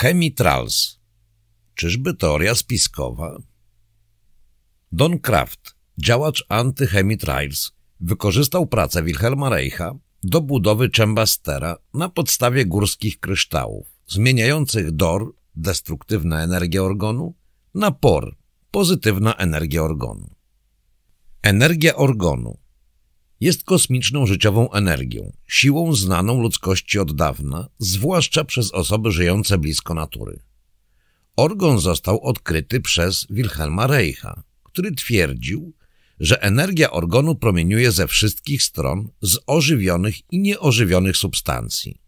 Chemitrals. Czyżby teoria spiskowa? Don Kraft, działacz anty-chemitrals, wykorzystał pracę Wilhelma Reicha do budowy Chembastera na podstawie górskich kryształów, zmieniających DOR, destruktywna energia organu, na POR, pozytywna energia organu. Energia organu jest kosmiczną życiową energią, siłą znaną ludzkości od dawna, zwłaszcza przez osoby żyjące blisko natury. Orgon został odkryty przez Wilhelma Reicha, który twierdził, że energia organu promieniuje ze wszystkich stron z ożywionych i nieożywionych substancji.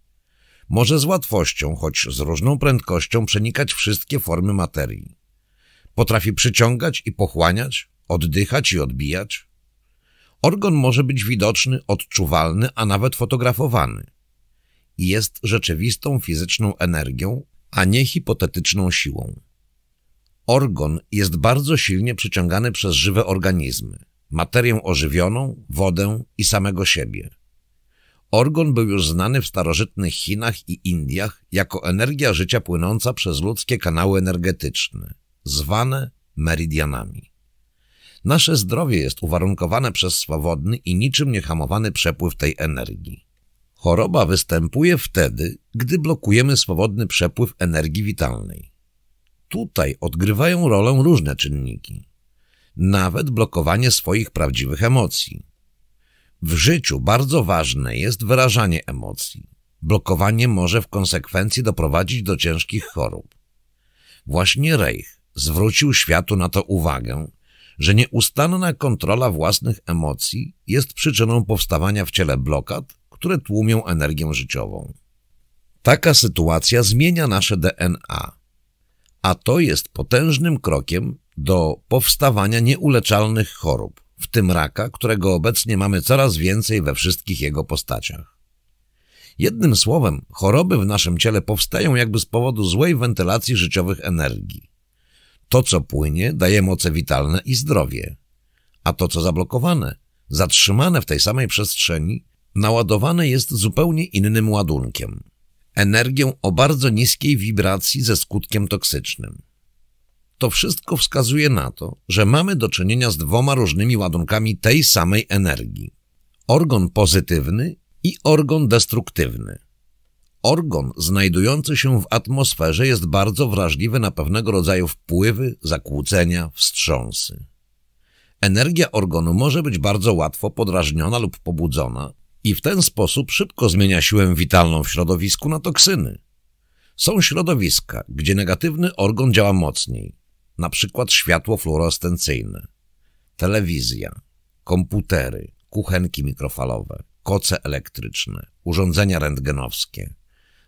Może z łatwością, choć z różną prędkością przenikać wszystkie formy materii. Potrafi przyciągać i pochłaniać, oddychać i odbijać. Organ może być widoczny, odczuwalny, a nawet fotografowany. Jest rzeczywistą fizyczną energią, a nie hipotetyczną siłą. Orgon jest bardzo silnie przyciągany przez żywe organizmy, materię ożywioną, wodę i samego siebie. Orgon był już znany w starożytnych Chinach i Indiach jako energia życia płynąca przez ludzkie kanały energetyczne, zwane meridianami. Nasze zdrowie jest uwarunkowane przez swobodny i niczym niehamowany przepływ tej energii. Choroba występuje wtedy, gdy blokujemy swobodny przepływ energii witalnej. Tutaj odgrywają rolę różne czynniki. Nawet blokowanie swoich prawdziwych emocji. W życiu bardzo ważne jest wyrażanie emocji. Blokowanie może w konsekwencji doprowadzić do ciężkich chorób. Właśnie Reich zwrócił światu na to uwagę, że nieustanna kontrola własnych emocji jest przyczyną powstawania w ciele blokad, które tłumią energię życiową. Taka sytuacja zmienia nasze DNA, a to jest potężnym krokiem do powstawania nieuleczalnych chorób, w tym raka, którego obecnie mamy coraz więcej we wszystkich jego postaciach. Jednym słowem, choroby w naszym ciele powstają jakby z powodu złej wentylacji życiowych energii. To, co płynie, daje moce witalne i zdrowie, a to, co zablokowane, zatrzymane w tej samej przestrzeni, naładowane jest zupełnie innym ładunkiem. Energią o bardzo niskiej wibracji ze skutkiem toksycznym. To wszystko wskazuje na to, że mamy do czynienia z dwoma różnymi ładunkami tej samej energii. Organ pozytywny i organ destruktywny. Organ znajdujący się w atmosferze jest bardzo wrażliwy na pewnego rodzaju wpływy, zakłócenia, wstrząsy. Energia organu może być bardzo łatwo podrażniona lub pobudzona i w ten sposób szybko zmienia siłę witalną w środowisku na toksyny. Są środowiska, gdzie negatywny organ działa mocniej, na przykład światło fluorescencyjne, telewizja, komputery, kuchenki mikrofalowe, koce elektryczne, urządzenia rentgenowskie,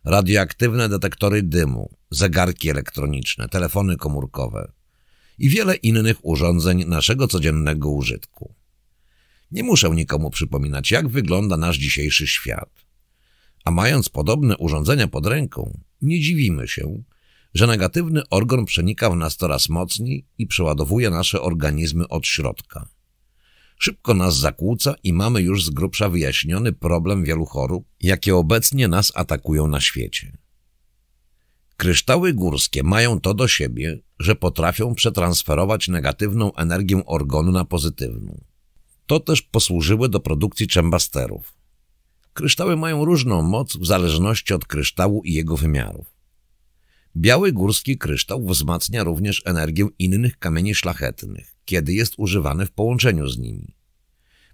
radioaktywne detektory dymu, zegarki elektroniczne, telefony komórkowe i wiele innych urządzeń naszego codziennego użytku. Nie muszę nikomu przypominać, jak wygląda nasz dzisiejszy świat. A mając podobne urządzenia pod ręką, nie dziwimy się, że negatywny organ przenika w nas coraz mocniej i przeładowuje nasze organizmy od środka. Szybko nas zakłóca i mamy już z grubsza wyjaśniony problem wielu chorób, jakie obecnie nas atakują na świecie. Kryształy górskie mają to do siebie, że potrafią przetransferować negatywną energię organu na pozytywną. To też posłużyły do produkcji czembasterów. Kryształy mają różną moc w zależności od kryształu i jego wymiarów. Biały górski kryształ wzmacnia również energię innych kamieni szlachetnych, kiedy jest używany w połączeniu z nimi.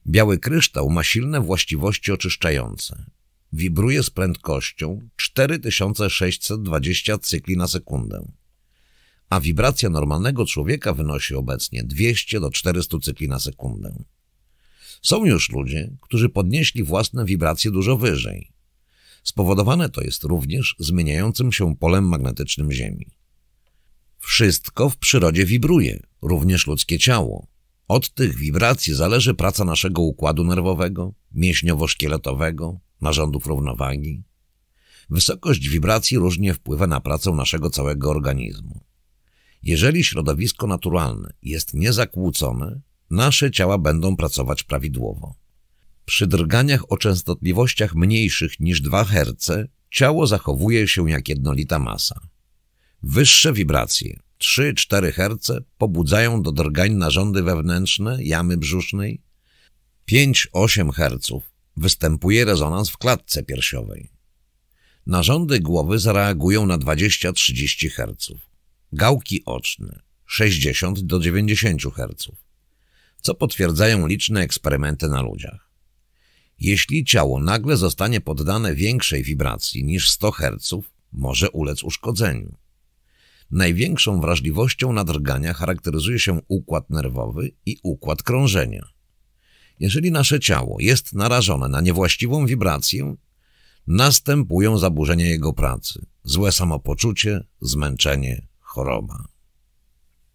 Biały kryształ ma silne właściwości oczyszczające. Wibruje z prędkością 4620 cykli na sekundę, a wibracja normalnego człowieka wynosi obecnie 200 do 400 cykli na sekundę. Są już ludzie, którzy podnieśli własne wibracje dużo wyżej. Spowodowane to jest również zmieniającym się polem magnetycznym Ziemi. Wszystko w przyrodzie wibruje, również ludzkie ciało. Od tych wibracji zależy praca naszego układu nerwowego, mięśniowo-szkieletowego, narządów równowagi. Wysokość wibracji różnie wpływa na pracę naszego całego organizmu. Jeżeli środowisko naturalne jest niezakłócone, nasze ciała będą pracować prawidłowo. Przy drganiach o częstotliwościach mniejszych niż 2 Hz ciało zachowuje się jak jednolita masa. Wyższe wibracje, 3-4 Hz, pobudzają do drgań narządy wewnętrzne jamy brzusznej. 5-8 Hz występuje rezonans w klatce piersiowej. Narządy głowy zareagują na 20-30 Hz. Gałki oczne 60 do 90 Hz, co potwierdzają liczne eksperymenty na ludziach. Jeśli ciało nagle zostanie poddane większej wibracji niż 100 Hz, może ulec uszkodzeniu. Największą wrażliwością na drgania charakteryzuje się układ nerwowy i układ krążenia. Jeżeli nasze ciało jest narażone na niewłaściwą wibrację, następują zaburzenia jego pracy, złe samopoczucie, zmęczenie, choroba.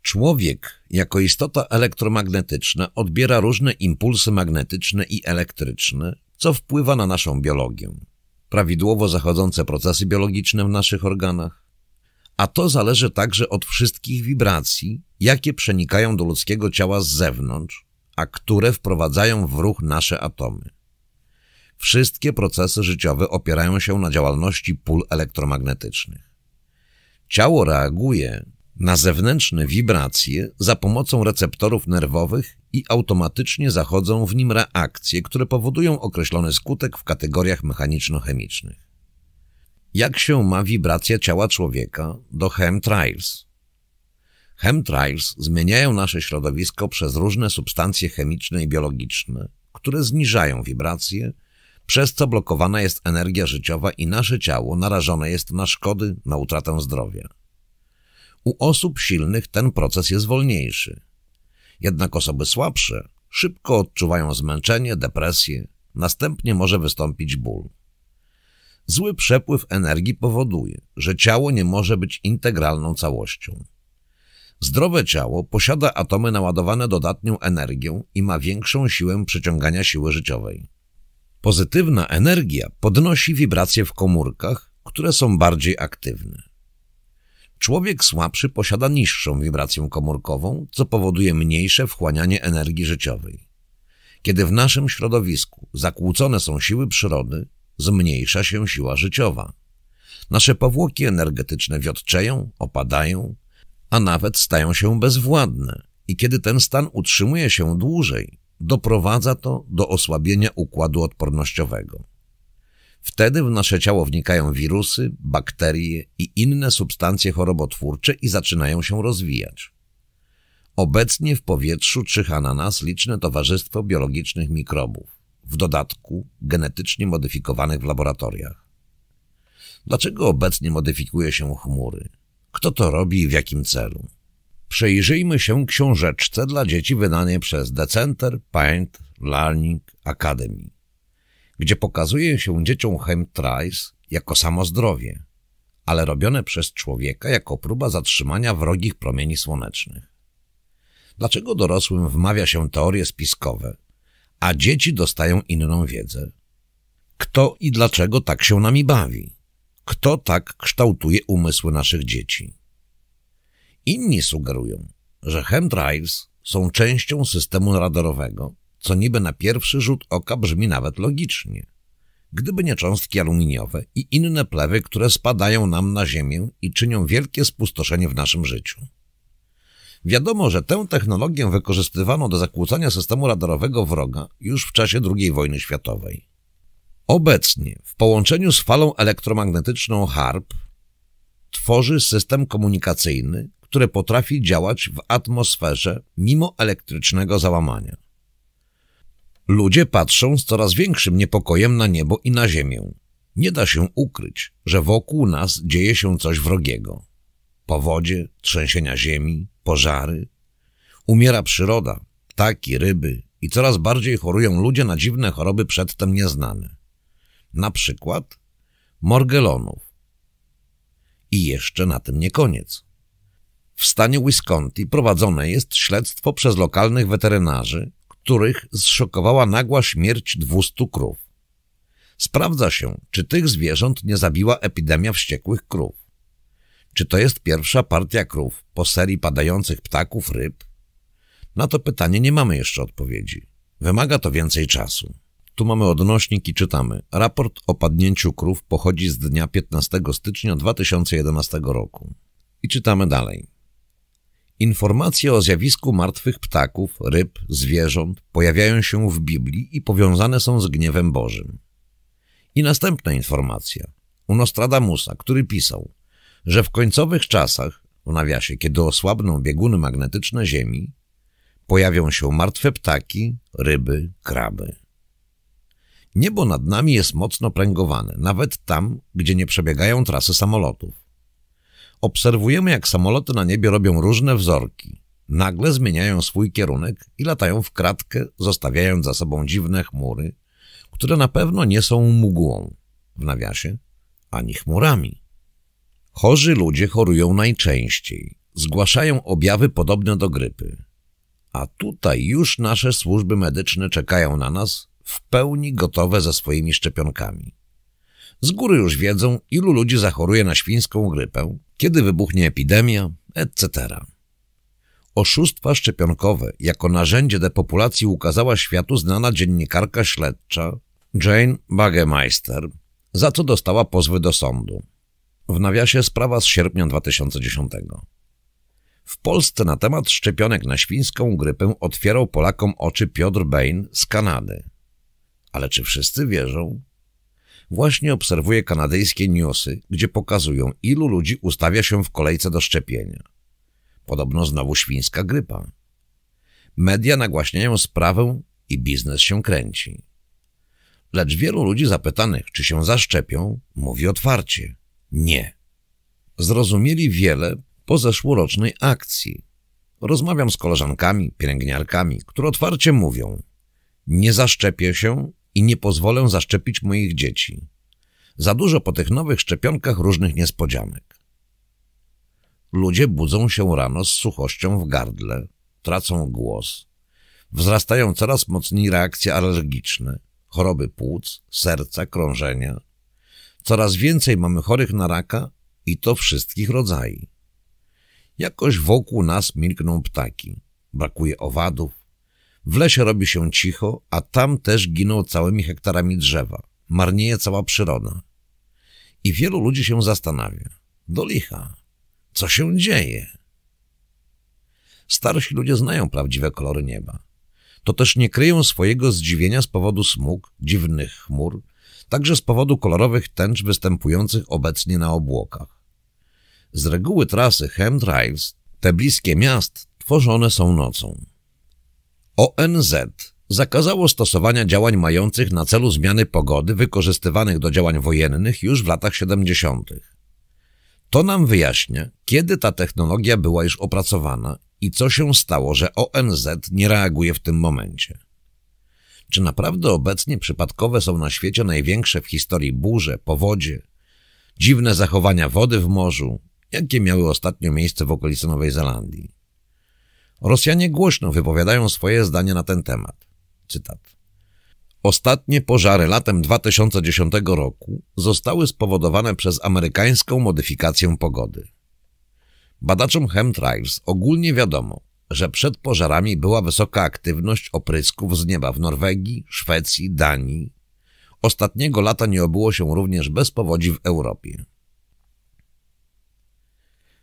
Człowiek, jako istota elektromagnetyczna, odbiera różne impulsy magnetyczne i elektryczne, co wpływa na naszą biologię. Prawidłowo zachodzące procesy biologiczne w naszych organach, a to zależy także od wszystkich wibracji, jakie przenikają do ludzkiego ciała z zewnątrz, a które wprowadzają w ruch nasze atomy. Wszystkie procesy życiowe opierają się na działalności pól elektromagnetycznych. Ciało reaguje na zewnętrzne wibracje za pomocą receptorów nerwowych i automatycznie zachodzą w nim reakcje, które powodują określony skutek w kategoriach mechaniczno-chemicznych. Jak się ma wibracja ciała człowieka do chemtrails? Chemtrails zmieniają nasze środowisko przez różne substancje chemiczne i biologiczne, które zniżają wibracje, przez co blokowana jest energia życiowa i nasze ciało narażone jest na szkody, na utratę zdrowia. U osób silnych ten proces jest wolniejszy. Jednak osoby słabsze szybko odczuwają zmęczenie, depresję, następnie może wystąpić ból. Zły przepływ energii powoduje, że ciało nie może być integralną całością. Zdrowe ciało posiada atomy naładowane dodatnią energią i ma większą siłę przyciągania siły życiowej. Pozytywna energia podnosi wibracje w komórkach, które są bardziej aktywne. Człowiek słabszy posiada niższą wibrację komórkową, co powoduje mniejsze wchłanianie energii życiowej. Kiedy w naszym środowisku zakłócone są siły przyrody, zmniejsza się siła życiowa. Nasze powłoki energetyczne wiotczeją, opadają, a nawet stają się bezwładne i kiedy ten stan utrzymuje się dłużej, doprowadza to do osłabienia układu odpornościowego. Wtedy w nasze ciało wnikają wirusy, bakterie i inne substancje chorobotwórcze i zaczynają się rozwijać. Obecnie w powietrzu czyha na nas liczne towarzystwo biologicznych mikrobów, w dodatku genetycznie modyfikowanych w laboratoriach. Dlaczego obecnie modyfikuje się chmury? Kto to robi i w jakim celu? Przejrzyjmy się książeczce dla dzieci wydanej przez The Center Paint Learning Academy gdzie pokazuje się dzieciom chemtrails jako samo zdrowie, ale robione przez człowieka jako próba zatrzymania wrogich promieni słonecznych. Dlaczego dorosłym wmawia się teorie spiskowe, a dzieci dostają inną wiedzę? Kto i dlaczego tak się nami bawi? Kto tak kształtuje umysły naszych dzieci? Inni sugerują, że chemtrails są częścią systemu radarowego, co niby na pierwszy rzut oka brzmi nawet logicznie. Gdyby nie cząstki aluminiowe i inne plewy, które spadają nam na ziemię i czynią wielkie spustoszenie w naszym życiu. Wiadomo, że tę technologię wykorzystywano do zakłócania systemu radarowego wroga już w czasie II wojny światowej. Obecnie, w połączeniu z falą elektromagnetyczną HARP, tworzy system komunikacyjny, który potrafi działać w atmosferze mimo elektrycznego załamania. Ludzie patrzą z coraz większym niepokojem na niebo i na ziemię. Nie da się ukryć, że wokół nas dzieje się coś wrogiego. Powodzie, trzęsienia ziemi, pożary. Umiera przyroda, ptaki, ryby i coraz bardziej chorują ludzie na dziwne choroby przedtem nieznane. Na przykład morgelonów. I jeszcze na tym nie koniec. W stanie Wisconsin prowadzone jest śledztwo przez lokalnych weterynarzy, których zszokowała nagła śmierć 200 krów. Sprawdza się, czy tych zwierząt nie zabiła epidemia wściekłych krów. Czy to jest pierwsza partia krów po serii padających ptaków, ryb? Na to pytanie nie mamy jeszcze odpowiedzi. Wymaga to więcej czasu. Tu mamy odnośnik i czytamy. Raport o padnięciu krów pochodzi z dnia 15 stycznia 2011 roku. I czytamy dalej. Informacje o zjawisku martwych ptaków, ryb, zwierząt pojawiają się w Biblii i powiązane są z gniewem Bożym. I następna informacja u Nostradamusa, który pisał, że w końcowych czasach, w nawiasie, kiedy osłabną bieguny magnetyczne Ziemi, pojawią się martwe ptaki, ryby, kraby. Niebo nad nami jest mocno pręgowane, nawet tam, gdzie nie przebiegają trasy samolotów. Obserwujemy, jak samoloty na niebie robią różne wzorki. Nagle zmieniają swój kierunek i latają w kratkę, zostawiając za sobą dziwne chmury, które na pewno nie są mgłą, w nawiasie, ani chmurami. Chorzy ludzie chorują najczęściej. Zgłaszają objawy podobne do grypy. A tutaj już nasze służby medyczne czekają na nas w pełni gotowe ze swoimi szczepionkami. Z góry już wiedzą, ilu ludzi zachoruje na świńską grypę, kiedy wybuchnie epidemia, etc. Oszustwa szczepionkowe jako narzędzie depopulacji ukazała światu znana dziennikarka śledcza Jane Bagemeister, za co dostała pozwy do sądu. W nawiasie sprawa z sierpnia 2010. W Polsce na temat szczepionek na świńską grypę otwierał Polakom oczy Piotr Bain z Kanady. Ale czy wszyscy wierzą? Właśnie obserwuję kanadyjskie newsy, gdzie pokazują, ilu ludzi ustawia się w kolejce do szczepienia. Podobno znowu świńska grypa. Media nagłaśniają sprawę i biznes się kręci. Lecz wielu ludzi zapytanych, czy się zaszczepią, mówi otwarcie – nie. Zrozumieli wiele po zeszłorocznej akcji. Rozmawiam z koleżankami, pielęgniarkami, które otwarcie mówią – nie zaszczepię się i nie pozwolę zaszczepić moich dzieci. Za dużo po tych nowych szczepionkach różnych niespodzianek. Ludzie budzą się rano z suchością w gardle, tracą głos, wzrastają coraz mocniej reakcje alergiczne, choroby płuc, serca, krążenia. Coraz więcej mamy chorych na raka i to wszystkich rodzajów. Jakoś wokół nas milkną ptaki, brakuje owadów, w lesie robi się cicho, a tam też giną całymi hektarami drzewa. Marnieje cała przyroda. I wielu ludzi się zastanawia. Do licha. Co się dzieje? Starsi ludzie znają prawdziwe kolory nieba. To też nie kryją swojego zdziwienia z powodu smug, dziwnych chmur, także z powodu kolorowych tęcz występujących obecnie na obłokach. Z reguły trasy chemtrails, te bliskie miast, tworzone są nocą. ONZ zakazało stosowania działań mających na celu zmiany pogody wykorzystywanych do działań wojennych już w latach 70. To nam wyjaśnia, kiedy ta technologia była już opracowana i co się stało, że ONZ nie reaguje w tym momencie. Czy naprawdę obecnie przypadkowe są na świecie największe w historii burze, powodzie, dziwne zachowania wody w morzu, jakie miały ostatnio miejsce w okolicy Nowej Zelandii? Rosjanie głośno wypowiadają swoje zdanie na ten temat. Cytat. Ostatnie pożary latem 2010 roku zostały spowodowane przez amerykańską modyfikację pogody. Badaczom chemtrails ogólnie wiadomo, że przed pożarami była wysoka aktywność oprysków z nieba w Norwegii, Szwecji, Danii. Ostatniego lata nie obyło się również bez powodzi w Europie.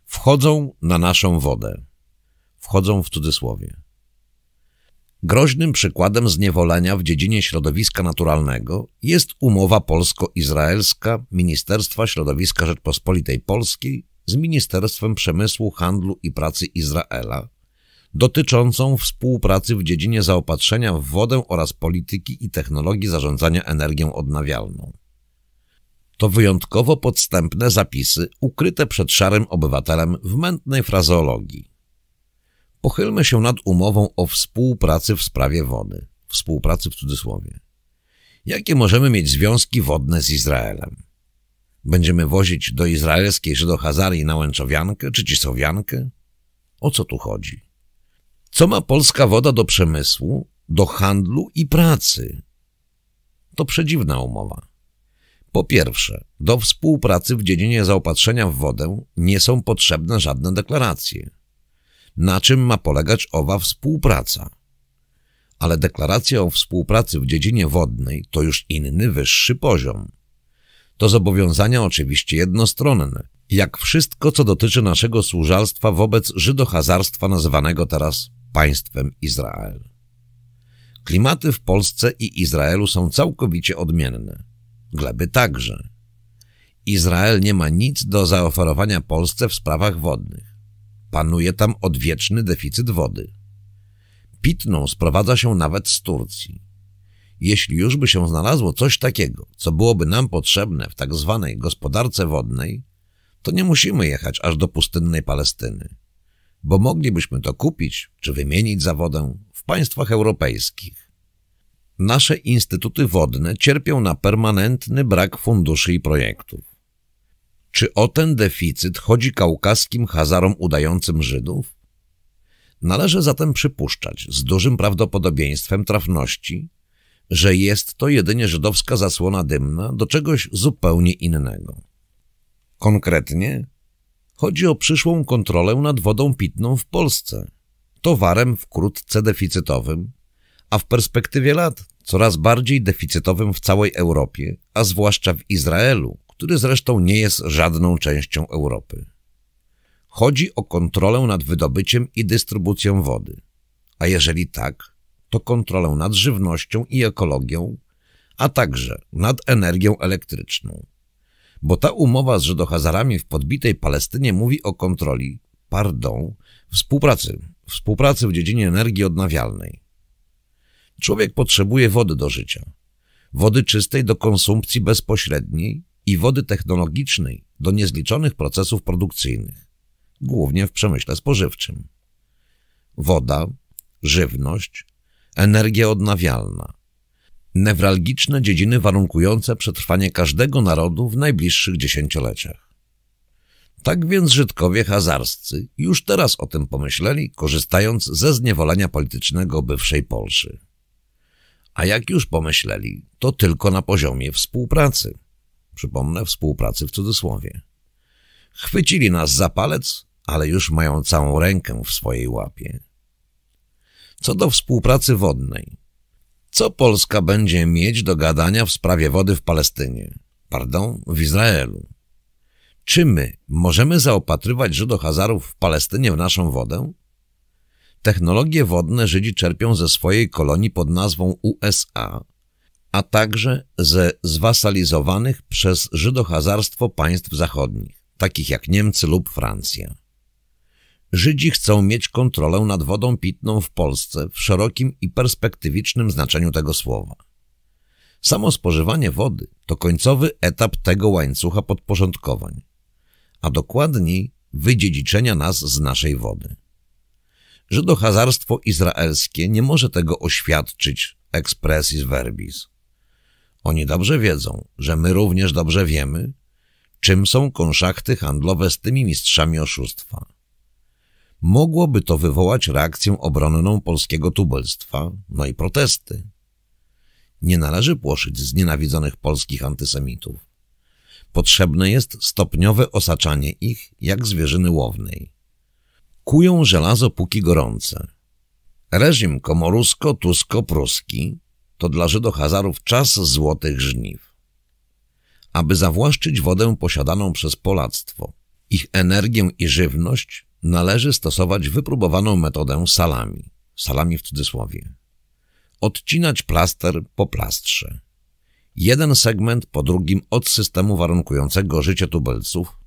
Wchodzą na naszą wodę wchodzą w cudzysłowie. Groźnym przykładem zniewolenia w dziedzinie środowiska naturalnego jest umowa polsko-izraelska Ministerstwa Środowiska Rzeczpospolitej Polskiej z Ministerstwem Przemysłu, Handlu i Pracy Izraela dotyczącą współpracy w dziedzinie zaopatrzenia w wodę oraz polityki i technologii zarządzania energią odnawialną. To wyjątkowo podstępne zapisy ukryte przed szarym obywatelem w mętnej frazeologii. Pochylmy się nad umową o współpracy w sprawie wody. Współpracy w cudzysłowie. Jakie możemy mieć związki wodne z Izraelem? Będziemy wozić do izraelskiej Żydohazarii na Łęczowiankę czy Cisowiankę? O co tu chodzi? Co ma polska woda do przemysłu, do handlu i pracy? To przedziwna umowa. Po pierwsze, do współpracy w dziedzinie zaopatrzenia w wodę nie są potrzebne żadne deklaracje na czym ma polegać owa współpraca. Ale deklaracja o współpracy w dziedzinie wodnej to już inny, wyższy poziom. To zobowiązania oczywiście jednostronne Jak wszystko, co dotyczy naszego służalstwa wobec żydohazarstwa nazywanego teraz państwem Izrael. Klimaty w Polsce i Izraelu są całkowicie odmienne. Gleby także. Izrael nie ma nic do zaoferowania Polsce w sprawach wodnych. Panuje tam odwieczny deficyt wody. Pitną sprowadza się nawet z Turcji. Jeśli już by się znalazło coś takiego, co byłoby nam potrzebne w tak zwanej gospodarce wodnej, to nie musimy jechać aż do pustynnej Palestyny, bo moglibyśmy to kupić czy wymienić za wodę w państwach europejskich. Nasze instytuty wodne cierpią na permanentny brak funduszy i projektów. Czy o ten deficyt chodzi kaukaskim Hazarom udającym Żydów? Należy zatem przypuszczać z dużym prawdopodobieństwem trafności, że jest to jedynie żydowska zasłona dymna do czegoś zupełnie innego. Konkretnie chodzi o przyszłą kontrolę nad wodą pitną w Polsce, towarem wkrótce deficytowym, a w perspektywie lat coraz bardziej deficytowym w całej Europie, a zwłaszcza w Izraelu, który zresztą nie jest żadną częścią Europy. Chodzi o kontrolę nad wydobyciem i dystrybucją wody. A jeżeli tak, to kontrolę nad żywnością i ekologią, a także nad energią elektryczną. Bo ta umowa z Żydohazarami w podbitej Palestynie mówi o kontroli, pardon, współpracy, współpracy w dziedzinie energii odnawialnej. Człowiek potrzebuje wody do życia, wody czystej do konsumpcji bezpośredniej i wody technologicznej do niezliczonych procesów produkcyjnych, głównie w przemyśle spożywczym. Woda, żywność, energia odnawialna. Newralgiczne dziedziny warunkujące przetrwanie każdego narodu w najbliższych dziesięcioleciach. Tak więc Żydkowie hazarscy już teraz o tym pomyśleli, korzystając ze zniewolenia politycznego bywszej Polszy. A jak już pomyśleli, to tylko na poziomie współpracy. Przypomnę, współpracy w cudzysłowie. Chwycili nas za palec, ale już mają całą rękę w swojej łapie. Co do współpracy wodnej. Co Polska będzie mieć do gadania w sprawie wody w Palestynie? Pardon, w Izraelu. Czy my możemy zaopatrywać Żydohazarów w Palestynie w naszą wodę? Technologie wodne Żydzi czerpią ze swojej kolonii pod nazwą USA, a także ze zwasalizowanych przez żydohazarstwo państw zachodnich, takich jak Niemcy lub Francja. Żydzi chcą mieć kontrolę nad wodą pitną w Polsce w szerokim i perspektywicznym znaczeniu tego słowa. Samo spożywanie wody to końcowy etap tego łańcucha podporządkowań, a dokładniej wydziedziczenia nas z naszej wody. Żydohazarstwo izraelskie nie może tego oświadczyć expressis verbis. Oni dobrze wiedzą, że my również dobrze wiemy, czym są konszachty handlowe z tymi mistrzami oszustwa mogłoby to wywołać reakcję obronną polskiego tubelstwa, no i protesty. Nie należy płoszyć znienawidzonych polskich antysemitów. Potrzebne jest stopniowe osaczanie ich jak zwierzyny łownej. Kują żelazo póki gorące. Reżim komorusko-tusko-pruski to dla Żydohazarów czas złotych żniw. Aby zawłaszczyć wodę posiadaną przez Polactwo, ich energię i żywność należy stosować wypróbowaną metodę salami, salami w cudzysłowie. Odcinać plaster po plastrze. Jeden segment po drugim od systemu warunkującego życie tubelców,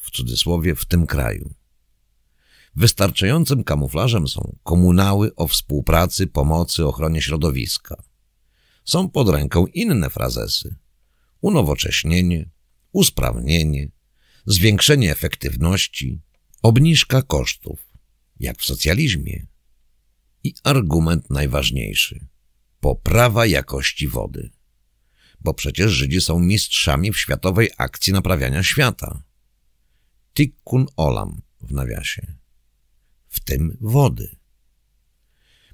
w cudzysłowie, w tym kraju. Wystarczającym kamuflażem są komunały o współpracy, pomocy, ochronie środowiska. Są pod ręką inne frazesy. Unowocześnienie, usprawnienie, zwiększenie efektywności, Obniżka kosztów, jak w socjalizmie. I argument najważniejszy. Poprawa jakości wody. Bo przecież Żydzi są mistrzami w światowej akcji naprawiania świata. Tikkun olam w nawiasie. W tym wody.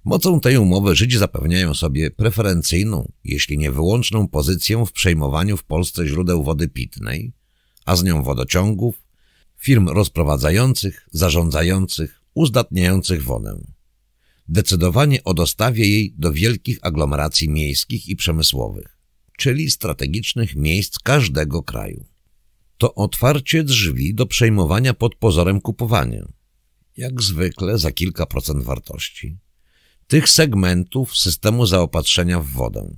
Mocą tej umowy Żydzi zapewniają sobie preferencyjną, jeśli nie wyłączną pozycję w przejmowaniu w Polsce źródeł wody pitnej, a z nią wodociągów, firm rozprowadzających, zarządzających, uzdatniających wodę. Decydowanie o dostawie jej do wielkich aglomeracji miejskich i przemysłowych, czyli strategicznych miejsc każdego kraju. to otwarcie drzwi do przejmowania pod pozorem kupowania, jak zwykle za kilka procent wartości, tych segmentów systemu zaopatrzenia w wodę.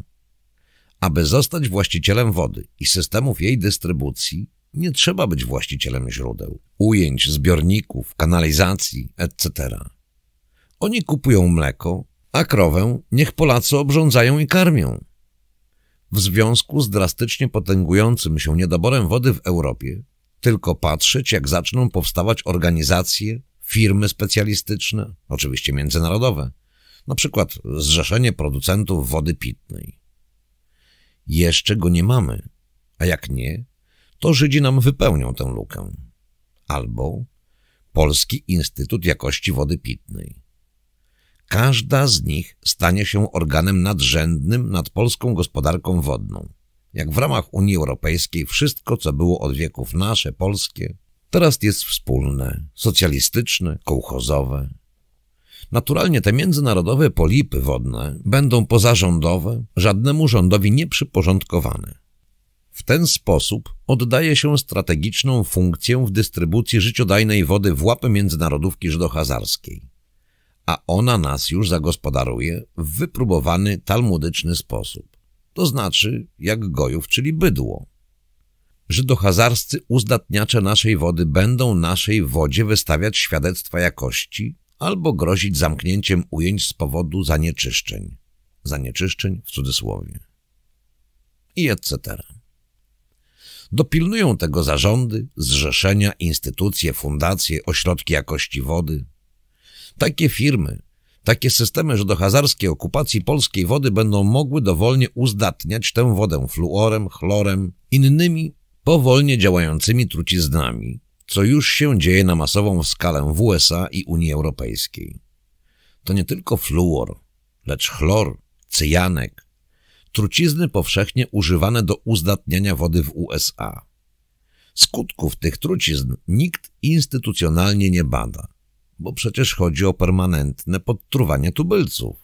Aby zostać właścicielem wody i systemów jej dystrybucji, nie trzeba być właścicielem źródeł, ujęć, zbiorników, kanalizacji, etc. Oni kupują mleko, a krowę niech Polacy obrządzają i karmią. W związku z drastycznie potęgującym się niedoborem wody w Europie, tylko patrzeć, jak zaczną powstawać organizacje, firmy specjalistyczne, oczywiście międzynarodowe, na przykład Zrzeszenie Producentów Wody Pitnej. Jeszcze go nie mamy, a jak nie, to Żydzi nam wypełnią tę lukę. Albo Polski Instytut Jakości Wody Pitnej. Każda z nich stanie się organem nadrzędnym nad polską gospodarką wodną. Jak w ramach Unii Europejskiej wszystko, co było od wieków nasze, polskie, teraz jest wspólne, socjalistyczne, kołchozowe. Naturalnie te międzynarodowe polipy wodne będą pozarządowe, żadnemu rządowi nieprzyporządkowane. W ten sposób oddaje się strategiczną funkcję w dystrybucji życiodajnej wody w łapy międzynarodówki żydohazarskiej a ona nas już zagospodaruje w wypróbowany talmudyczny sposób. To znaczy, jak gojów, czyli bydło. Żydohazarscy uzdatniacze naszej wody będą naszej wodzie wystawiać świadectwa jakości albo grozić zamknięciem ujęć z powodu zanieczyszczeń. Zanieczyszczeń w cudzysłowie. I etc. Dopilnują tego zarządy, zrzeszenia, instytucje, fundacje, ośrodki jakości wody, takie firmy, takie systemy żydohazarskie okupacji polskiej wody będą mogły dowolnie uzdatniać tę wodę fluorem, chlorem, innymi powolnie działającymi truciznami, co już się dzieje na masową skalę w USA i Unii Europejskiej. To nie tylko fluor, lecz chlor, cyjanek, trucizny powszechnie używane do uzdatniania wody w USA. Skutków tych trucizn nikt instytucjonalnie nie bada bo przecież chodzi o permanentne podtruwanie tubylców.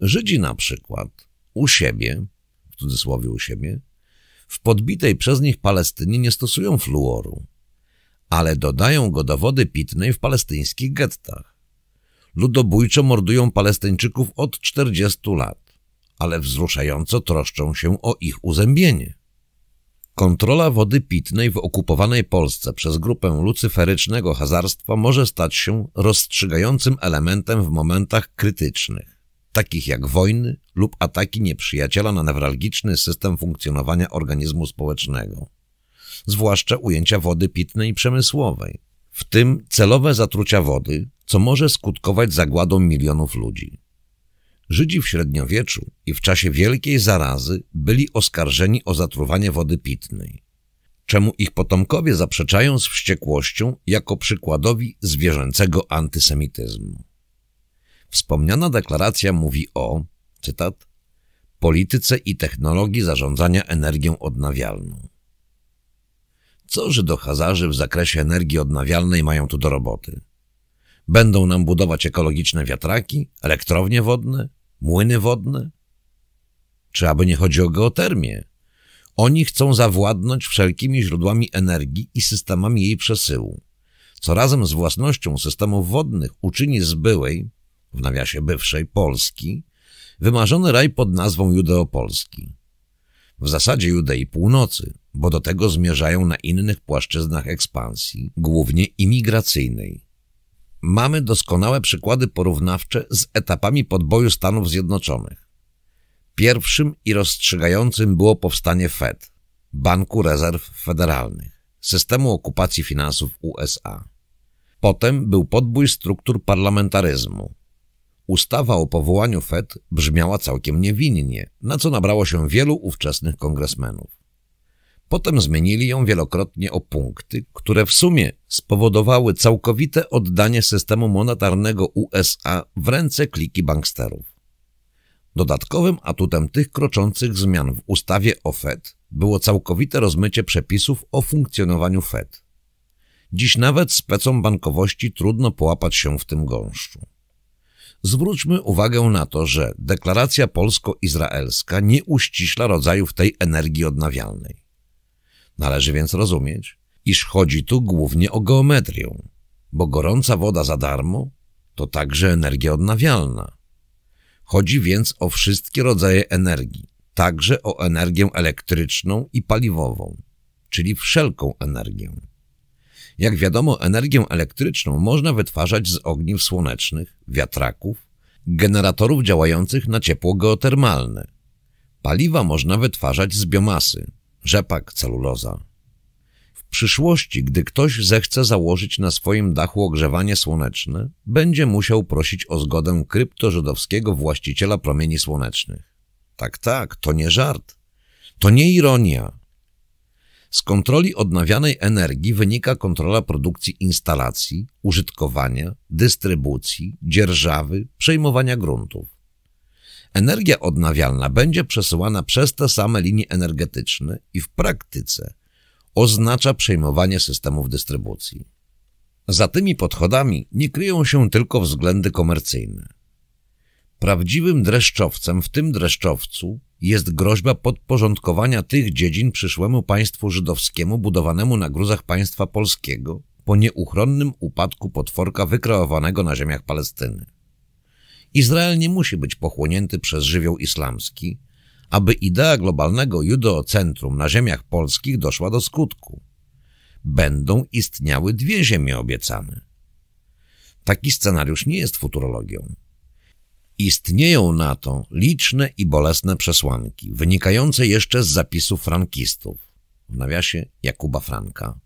Żydzi na przykład u siebie, w cudzysłowie u siebie, w podbitej przez nich Palestynie nie stosują fluoru, ale dodają go do wody pitnej w palestyńskich gettach. Ludobójczo mordują Palestyńczyków od 40 lat, ale wzruszająco troszczą się o ich uzębienie. Kontrola wody pitnej w okupowanej Polsce przez grupę lucyferycznego hazarstwa może stać się rozstrzygającym elementem w momentach krytycznych, takich jak wojny lub ataki nieprzyjaciela na newralgiczny system funkcjonowania organizmu społecznego, zwłaszcza ujęcia wody pitnej przemysłowej, w tym celowe zatrucia wody, co może skutkować zagładą milionów ludzi. Żydzi w średniowieczu i w czasie wielkiej zarazy byli oskarżeni o zatruwanie wody pitnej, czemu ich potomkowie zaprzeczają z wściekłością jako przykładowi zwierzęcego antysemityzmu. Wspomniana deklaracja mówi o, cytat, polityce i technologii zarządzania energią odnawialną. Co Żydohazarzy w zakresie energii odnawialnej mają tu do roboty? Będą nam budować ekologiczne wiatraki, elektrownie wodne, Młyny wodne? Czy aby nie chodzi o geotermię? Oni chcą zawładnąć wszelkimi źródłami energii i systemami jej przesyłu, co razem z własnością systemów wodnych uczyni z byłej, w nawiasie bywszej, Polski, wymarzony raj pod nazwą Judeopolski. W zasadzie Judei Północy, bo do tego zmierzają na innych płaszczyznach ekspansji, głównie imigracyjnej, mamy doskonałe przykłady porównawcze z etapami podboju Stanów Zjednoczonych. Pierwszym i rozstrzygającym było powstanie Fed, Banku Rezerw Federalnych, systemu okupacji finansów USA. Potem był podbój struktur parlamentaryzmu. Ustawa o powołaniu Fed brzmiała całkiem niewinnie, na co nabrało się wielu ówczesnych kongresmenów. Potem zmienili ją wielokrotnie o punkty, które w sumie spowodowały całkowite oddanie systemu monetarnego USA w ręce kliki banksterów. Dodatkowym atutem tych kroczących zmian w ustawie o Fed było całkowite rozmycie przepisów o funkcjonowaniu Fed. Dziś nawet specom bankowości trudno połapać się w tym gąszczu. Zwróćmy uwagę na to, że deklaracja polsko-izraelska nie uściśla rodzajów tej energii odnawialnej. Należy więc rozumieć, iż chodzi tu głównie o geometrię, bo gorąca woda za darmo to także energia odnawialna. Chodzi więc o wszystkie rodzaje energii, także o energię elektryczną i paliwową, czyli wszelką energię. Jak wiadomo, energię elektryczną można wytwarzać z ogniw słonecznych, wiatraków, generatorów działających na ciepło geotermalne. Paliwa można wytwarzać z biomasy, rzepak, celuloza. W przyszłości, gdy ktoś zechce założyć na swoim dachu ogrzewanie słoneczne, będzie musiał prosić o zgodę kryptożydowskiego właściciela promieni słonecznych. Tak, tak, to nie żart. To nie ironia. Z kontroli odnawianej energii wynika kontrola produkcji instalacji, użytkowania, dystrybucji, dzierżawy, przejmowania gruntów. Energia odnawialna będzie przesyłana przez te same linie energetyczne i w praktyce oznacza przejmowanie systemów dystrybucji. Za tymi podchodami nie kryją się tylko względy komercyjne. Prawdziwym dreszczowcem w tym dreszczowcu jest groźba podporządkowania tych dziedzin przyszłemu państwu żydowskiemu budowanemu na gruzach państwa polskiego po nieuchronnym upadku potworka wykreowanego na ziemiach Palestyny. Izrael nie musi być pochłonięty przez żywioł islamski, aby idea globalnego judeocentrum na ziemiach polskich doszła do skutku. Będą istniały dwie ziemie obiecane. Taki scenariusz nie jest futurologią. Istnieją na to liczne i bolesne przesłanki, wynikające jeszcze z zapisów frankistów, w nawiasie Jakuba Franka,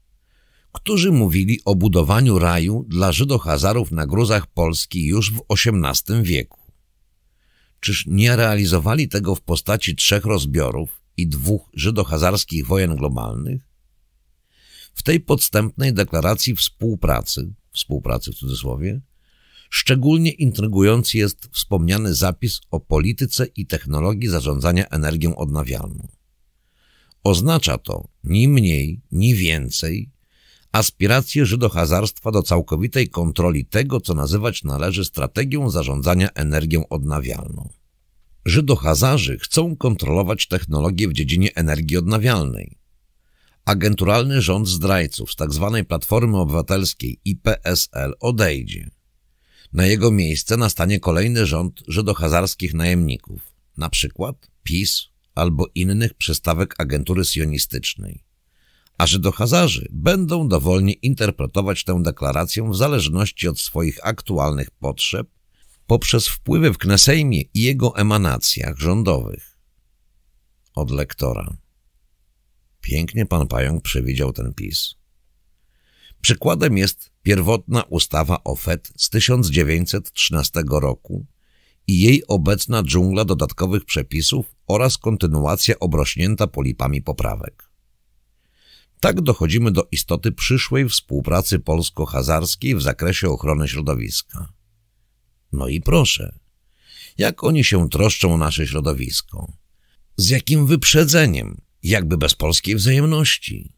którzy mówili o budowaniu raju dla Żydohazarów na gruzach Polski już w XVIII wieku. Czyż nie realizowali tego w postaci trzech rozbiorów i dwóch żydohazarskich wojen globalnych? W tej podstępnej deklaracji współpracy, współpracy w cudzysłowie, Szczególnie intrygujący jest wspomniany zapis o polityce i technologii zarządzania energią odnawialną. Oznacza to ni mniej, ni więcej aspiracje żydohazarstwa do całkowitej kontroli tego, co nazywać należy strategią zarządzania energią odnawialną. Żydohazarzy chcą kontrolować technologię w dziedzinie energii odnawialnej. Agenturalny rząd zdrajców z tzw. Tak Platformy Obywatelskiej i PSL odejdzie. Na jego miejsce nastanie kolejny rząd żydohazarskich najemników, na przykład PiS albo innych przystawek agentury sionistycznej. A Żydohazarzy będą dowolnie interpretować tę deklarację w zależności od swoich aktualnych potrzeb poprzez wpływy w Knesejmie i jego emanacjach rządowych. Od lektora. Pięknie pan Pająk przewidział ten PiS. Przykładem jest pierwotna ustawa o FED z 1913 roku i jej obecna dżungla dodatkowych przepisów oraz kontynuacja obrośnięta polipami poprawek. Tak dochodzimy do istoty przyszłej współpracy polsko-hazarskiej w zakresie ochrony środowiska. No i proszę, jak oni się troszczą o nasze środowisko? Z jakim wyprzedzeniem, jakby bez polskiej wzajemności?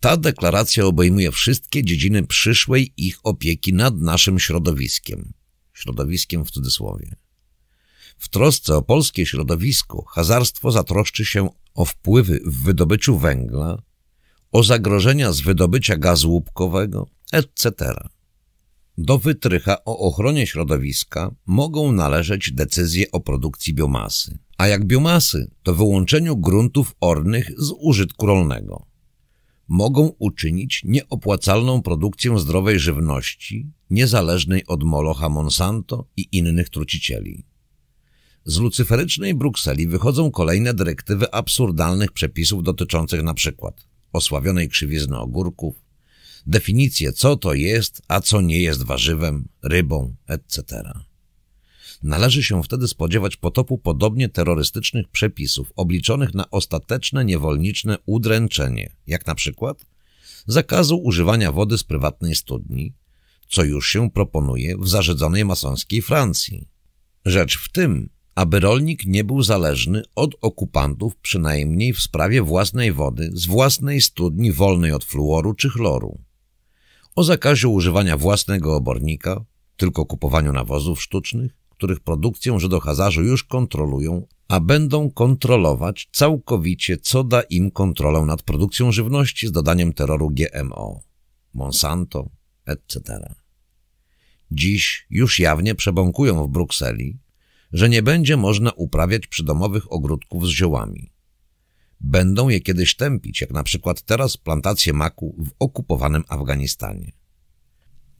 Ta deklaracja obejmuje wszystkie dziedziny przyszłej ich opieki nad naszym środowiskiem. Środowiskiem w cudzysłowie. W trosce o polskie środowisko hazarstwo zatroszczy się o wpływy w wydobyciu węgla, o zagrożenia z wydobycia gazu łupkowego, etc. Do wytrycha o ochronie środowiska mogą należeć decyzje o produkcji biomasy, a jak biomasy, to wyłączeniu gruntów ornych z użytku rolnego mogą uczynić nieopłacalną produkcję zdrowej żywności, niezależnej od molocha Monsanto i innych trucicieli. Z lucyferycznej Brukseli wychodzą kolejne dyrektywy absurdalnych przepisów dotyczących np. osławionej krzywizny ogórków, definicje co to jest, a co nie jest warzywem, rybą, etc. Należy się wtedy spodziewać potopu podobnie terrorystycznych przepisów obliczonych na ostateczne niewolniczne udręczenie, jak na przykład zakazu używania wody z prywatnej studni, co już się proponuje w zarzedzonej masońskiej Francji. Rzecz w tym, aby rolnik nie był zależny od okupantów przynajmniej w sprawie własnej wody z własnej studni wolnej od fluoru czy chloru. O zakazie używania własnego obornika, tylko kupowaniu nawozów sztucznych, których produkcję Żydohazarzu już kontrolują, a będą kontrolować całkowicie, co da im kontrolę nad produkcją żywności z dodaniem terroru GMO, Monsanto, etc. Dziś już jawnie przebąkują w Brukseli, że nie będzie można uprawiać przydomowych ogródków z ziołami. Będą je kiedyś tępić, jak na przykład teraz plantacje maku w okupowanym Afganistanie.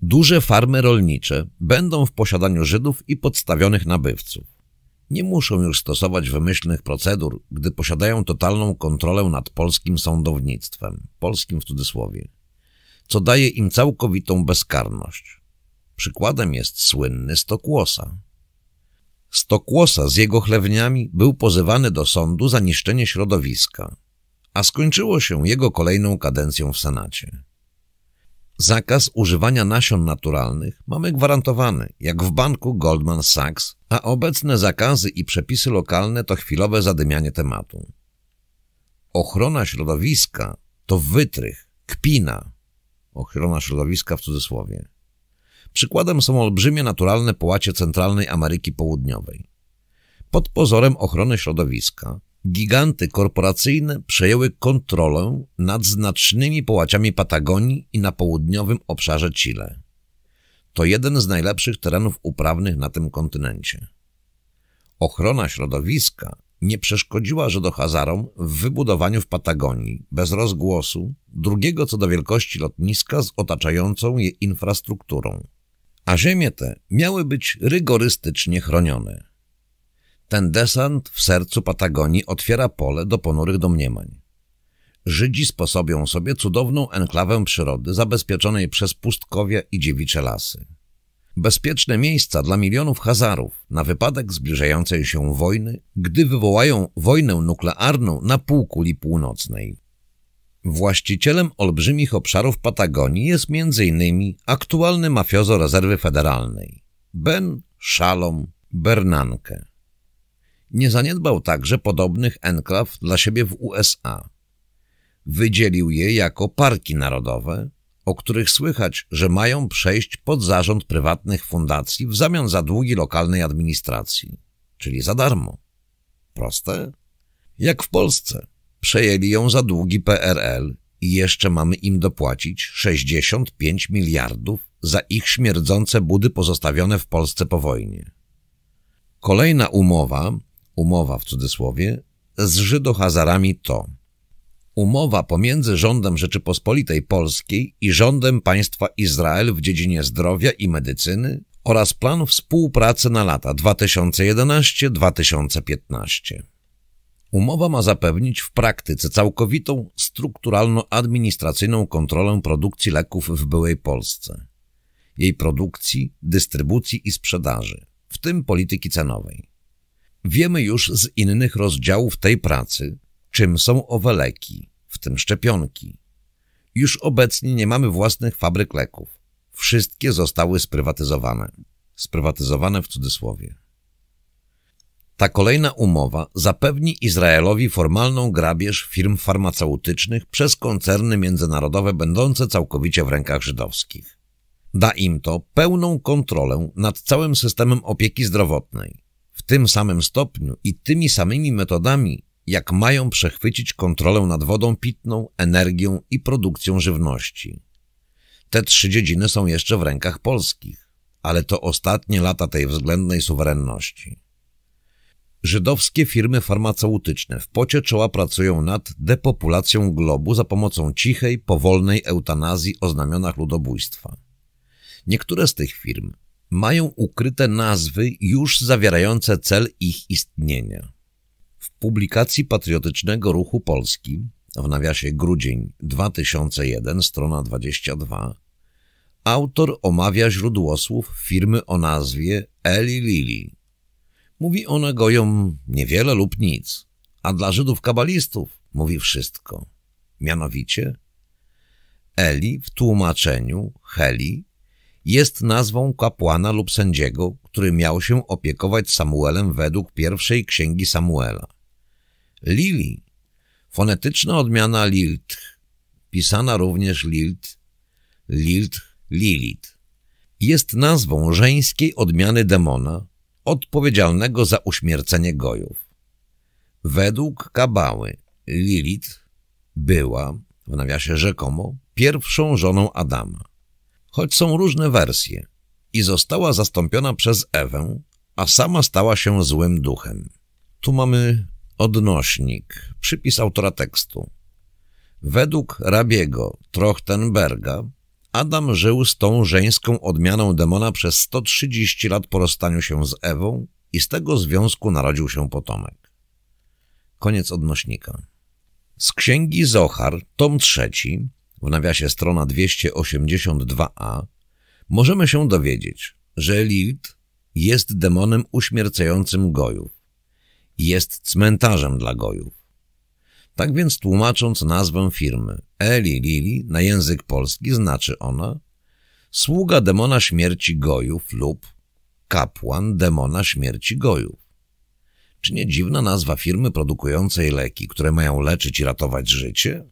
Duże farmy rolnicze będą w posiadaniu Żydów i podstawionych nabywców. Nie muszą już stosować wymyślnych procedur, gdy posiadają totalną kontrolę nad polskim sądownictwem, polskim w cudzysłowie, co daje im całkowitą bezkarność. Przykładem jest słynny Stokłosa. Stokłosa z jego chlewniami był pozywany do sądu za niszczenie środowiska, a skończyło się jego kolejną kadencją w Senacie. Zakaz używania nasion naturalnych mamy gwarantowany, jak w banku Goldman Sachs, a obecne zakazy i przepisy lokalne to chwilowe zadymianie tematu. Ochrona środowiska to wytrych, kpina. Ochrona środowiska w cudzysłowie. Przykładem są olbrzymie naturalne połacie centralnej Ameryki Południowej. Pod pozorem ochrony środowiska giganty korporacyjne przejęły kontrolę nad znacznymi połaciami Patagonii i na południowym obszarze Chile. To jeden z najlepszych terenów uprawnych na tym kontynencie. Ochrona środowiska nie przeszkodziła Żydohazarom w wybudowaniu w Patagonii, bez rozgłosu, drugiego co do wielkości lotniska z otaczającą je infrastrukturą. A ziemie te miały być rygorystycznie chronione. Ten desant w sercu Patagonii otwiera pole do ponurych domniemań. Żydzi sposobią sobie cudowną enklawę przyrody zabezpieczonej przez pustkowia i dziewicze lasy. Bezpieczne miejsca dla milionów Hazarów na wypadek zbliżającej się wojny, gdy wywołają wojnę nuklearną na półkuli północnej. Właścicielem olbrzymich obszarów Patagonii jest m.in. aktualny mafiozo rezerwy federalnej Ben Shalom Bernanke. Nie zaniedbał także podobnych enklaw dla siebie w USA. Wydzielił je jako parki narodowe, o których słychać, że mają przejść pod zarząd prywatnych fundacji w zamian za długi lokalnej administracji, czyli za darmo. Proste? Jak w Polsce. Przejęli ją za długi PRL i jeszcze mamy im dopłacić 65 miliardów za ich śmierdzące budy pozostawione w Polsce po wojnie. Kolejna umowa umowa w cudzysłowie, z Żydohazarami to umowa pomiędzy rządem Rzeczypospolitej Polskiej i rządem państwa Izrael w dziedzinie zdrowia i medycyny oraz plan współpracy na lata 2011-2015. Umowa ma zapewnić w praktyce całkowitą strukturalno-administracyjną kontrolę produkcji leków w byłej Polsce, jej produkcji, dystrybucji i sprzedaży, w tym polityki cenowej. Wiemy już z innych rozdziałów tej pracy, czym są owe leki, w tym szczepionki. Już obecnie nie mamy własnych fabryk leków. Wszystkie zostały sprywatyzowane. Sprywatyzowane w cudzysłowie. Ta kolejna umowa zapewni Izraelowi formalną grabież firm farmaceutycznych przez koncerny międzynarodowe będące całkowicie w rękach żydowskich. Da im to pełną kontrolę nad całym systemem opieki zdrowotnej, w tym samym stopniu i tymi samymi metodami, jak mają przechwycić kontrolę nad wodą pitną, energią i produkcją żywności. Te trzy dziedziny są jeszcze w rękach polskich, ale to ostatnie lata tej względnej suwerenności. Żydowskie firmy farmaceutyczne w pocie czoła pracują nad depopulacją globu za pomocą cichej, powolnej eutanazji o znamionach ludobójstwa. Niektóre z tych firm mają ukryte nazwy już zawierające cel ich istnienia. W publikacji Patriotycznego Ruchu Polski, w nawiasie grudzień 2001, strona 22, autor omawia źródłosłów firmy o nazwie Eli Lili. Mówi one gojom niewiele lub nic, a dla Żydów kabalistów mówi wszystko. Mianowicie Eli w tłumaczeniu Heli jest nazwą kapłana lub sędziego, który miał się opiekować Samuelem według pierwszej księgi Samuela. Lili, fonetyczna odmiana Lilt, pisana również Lilt, Lilt, Lilit, jest nazwą żeńskiej odmiany demona odpowiedzialnego za uśmiercenie gojów. Według Kabały Lilith była, w nawiasie rzekomo, pierwszą żoną Adama. Choć są różne wersje i została zastąpiona przez Ewę, a sama stała się złym duchem. Tu mamy odnośnik, przypis autora tekstu. Według Rabiego Trochtenberga Adam żył z tą żeńską odmianą demona przez 130 lat po rozstaniu się z Ewą i z tego związku narodził się potomek. Koniec odnośnika. Z księgi Zohar, tom trzeci, w nawiasie strona 282a, możemy się dowiedzieć, że Lilith jest demonem uśmiercającym gojów. Jest cmentarzem dla gojów. Tak więc tłumacząc nazwę firmy Eli Lili na język polski znaczy ona sługa demona śmierci gojów lub kapłan demona śmierci gojów. Czy nie dziwna nazwa firmy produkującej leki, które mają leczyć i ratować życie?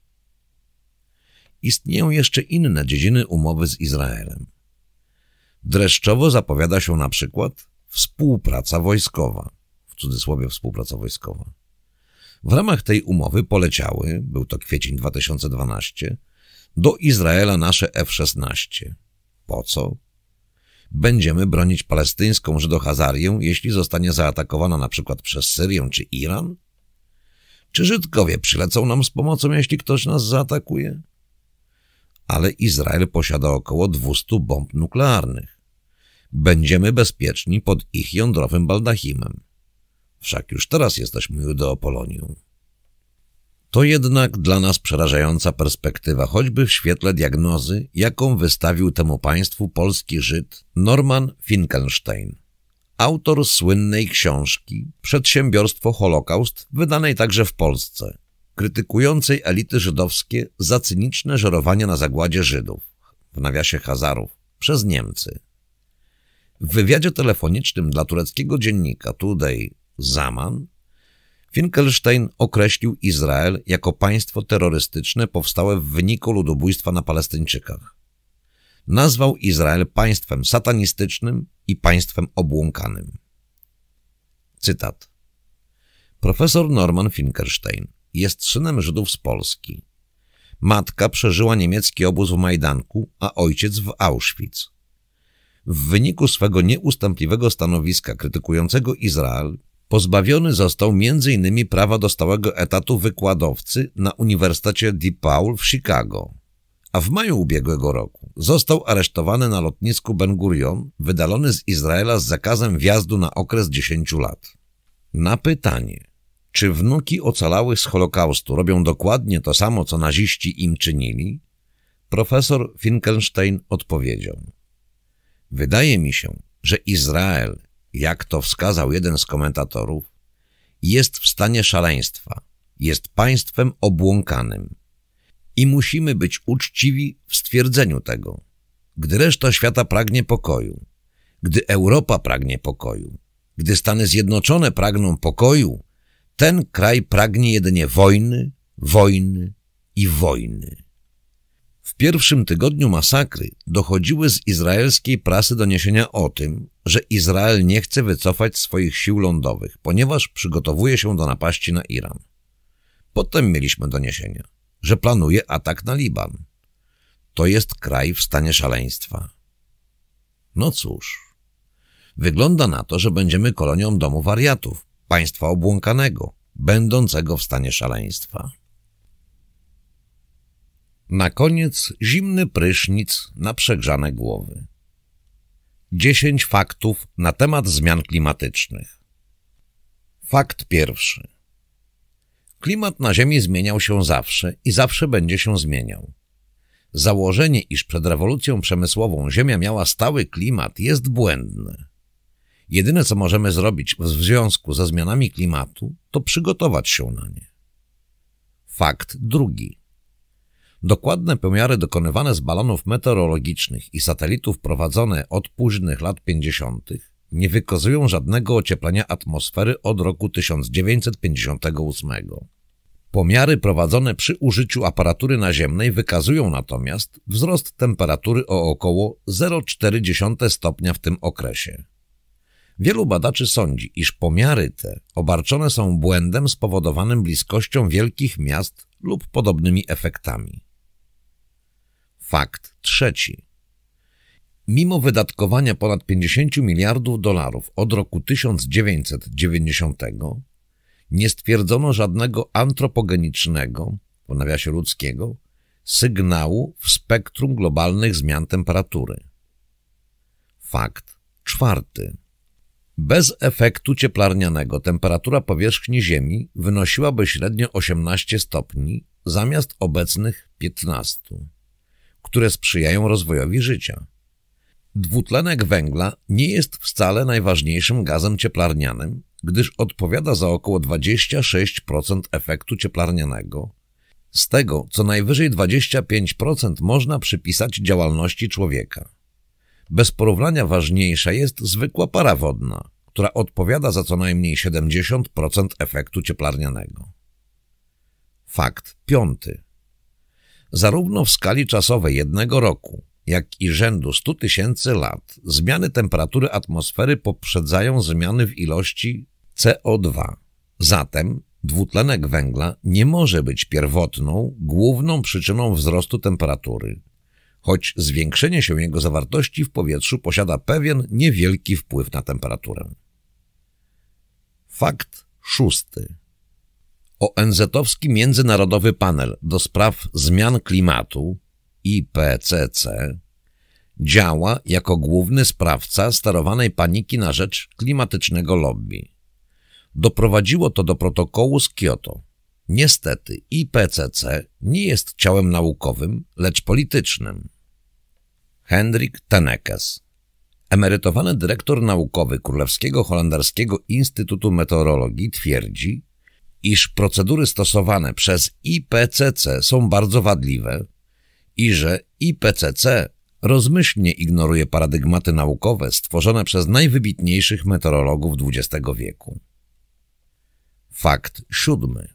Istnieją jeszcze inne dziedziny umowy z Izraelem. Dreszczowo zapowiada się na przykład współpraca wojskowa, w cudzysłowie współpraca wojskowa. W ramach tej umowy poleciały, był to kwiecień 2012, do Izraela nasze F-16. Po co? Będziemy bronić palestyńską Żydohazarię, jeśli zostanie zaatakowana na przykład przez Syrię czy Iran? Czy Żydkowie przylecą nam z pomocą, jeśli ktoś nas zaatakuje? Ale Izrael posiada około 200 bomb nuklearnych. Będziemy bezpieczni pod ich jądrowym baldachimem. Wszak już teraz jesteśmy Judeopolonią. To jednak dla nas przerażająca perspektywa, choćby w świetle diagnozy, jaką wystawił temu państwu polski Żyd Norman Finkelstein, autor słynnej książki Przedsiębiorstwo Holokaust, wydanej także w Polsce, krytykującej elity żydowskie za cyniczne żerowanie na zagładzie Żydów, w nawiasie Hazarów, przez Niemcy. W wywiadzie telefonicznym dla tureckiego dziennika Today Zaman, Finkelstein określił Izrael jako państwo terrorystyczne powstałe w wyniku ludobójstwa na Palestyńczykach. Nazwał Izrael państwem satanistycznym i państwem obłąkanym. Cytat. Profesor Norman Finkelstein jest synem Żydów z Polski. Matka przeżyła niemiecki obóz w Majdanku, a ojciec w Auschwitz. W wyniku swego nieustępliwego stanowiska krytykującego Izrael Pozbawiony został m.in. prawa do stałego etatu wykładowcy na Uniwersytecie DePaul w Chicago. A w maju ubiegłego roku został aresztowany na lotnisku Ben Gurion, wydalony z Izraela z zakazem wjazdu na okres 10 lat. Na pytanie, czy wnuki ocalałych z Holokaustu robią dokładnie to samo, co naziści im czynili, profesor Finkelstein odpowiedział. Wydaje mi się, że Izrael jak to wskazał jeden z komentatorów, jest w stanie szaleństwa, jest państwem obłąkanym. I musimy być uczciwi w stwierdzeniu tego. Gdy reszta świata pragnie pokoju, gdy Europa pragnie pokoju, gdy Stany Zjednoczone pragną pokoju, ten kraj pragnie jedynie wojny, wojny i wojny. Pierwszym tygodniu masakry dochodziły z izraelskiej prasy doniesienia o tym, że Izrael nie chce wycofać swoich sił lądowych, ponieważ przygotowuje się do napaści na Iran. Potem mieliśmy doniesienia, że planuje atak na Liban. To jest kraj w stanie szaleństwa. No cóż, wygląda na to, że będziemy kolonią domu wariatów, państwa obłąkanego, będącego w stanie szaleństwa. Na koniec zimny prysznic na przegrzane głowy. Dziesięć faktów na temat zmian klimatycznych. Fakt pierwszy. Klimat na Ziemi zmieniał się zawsze i zawsze będzie się zmieniał. Założenie, iż przed rewolucją przemysłową Ziemia miała stały klimat jest błędne. Jedyne, co możemy zrobić w związku ze zmianami klimatu, to przygotować się na nie. Fakt drugi. Dokładne pomiary dokonywane z balonów meteorologicznych i satelitów prowadzone od późnych lat 50. nie wykazują żadnego ocieplenia atmosfery od roku 1958. Pomiary prowadzone przy użyciu aparatury naziemnej wykazują natomiast wzrost temperatury o około 0,4 stopnia w tym okresie. Wielu badaczy sądzi, iż pomiary te obarczone są błędem spowodowanym bliskością wielkich miast lub podobnymi efektami. Fakt trzeci. Mimo wydatkowania ponad 50 miliardów dolarów od roku 1990 nie stwierdzono żadnego antropogenicznego, w nawiasie ludzkiego, sygnału w spektrum globalnych zmian temperatury. Fakt czwarty. Bez efektu cieplarnianego temperatura powierzchni Ziemi wynosiłaby średnio 18 stopni zamiast obecnych 15, które sprzyjają rozwojowi życia. Dwutlenek węgla nie jest wcale najważniejszym gazem cieplarnianym, gdyż odpowiada za około 26% efektu cieplarnianego. Z tego co najwyżej 25% można przypisać działalności człowieka. Bez porównania ważniejsza jest zwykła para wodna, która odpowiada za co najmniej 70% efektu cieplarnianego. Fakt piąty. Zarówno w skali czasowej jednego roku, jak i rzędu 100 tysięcy lat zmiany temperatury atmosfery poprzedzają zmiany w ilości CO2. Zatem dwutlenek węgla nie może być pierwotną, główną przyczyną wzrostu temperatury, choć zwiększenie się jego zawartości w powietrzu posiada pewien niewielki wpływ na temperaturę. Fakt szósty. ONZ-owski Międzynarodowy Panel do Spraw Zmian Klimatu IPCC działa jako główny sprawca sterowanej paniki na rzecz klimatycznego lobby. Doprowadziło to do protokołu z Kyoto. Niestety IPCC nie jest ciałem naukowym, lecz politycznym. Hendrik Tenekes Emerytowany dyrektor naukowy Królewskiego Holenderskiego Instytutu Meteorologii twierdzi, iż procedury stosowane przez IPCC są bardzo wadliwe i że IPCC rozmyślnie ignoruje paradygmaty naukowe stworzone przez najwybitniejszych meteorologów XX wieku. Fakt siódmy.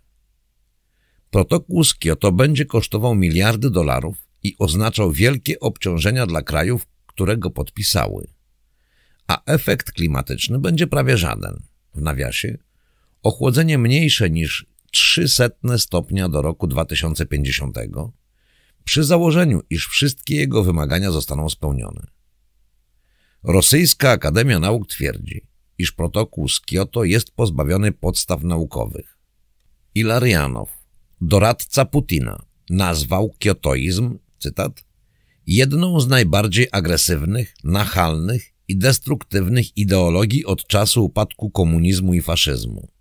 Protokół z Kyoto będzie kosztował miliardy dolarów i oznaczał wielkie obciążenia dla krajów, które go podpisały. A efekt klimatyczny będzie prawie żaden. W nawiasie ochłodzenie mniejsze niż 300 stopnia do roku 2050 przy założeniu, iż wszystkie jego wymagania zostaną spełnione. Rosyjska Akademia Nauk twierdzi, iż protokół z Kioto jest pozbawiony podstaw naukowych. Ilarianow, doradca Putina, nazwał kiotoizm, cytat, jedną z najbardziej agresywnych, nachalnych i destruktywnych ideologii od czasu upadku komunizmu i faszyzmu.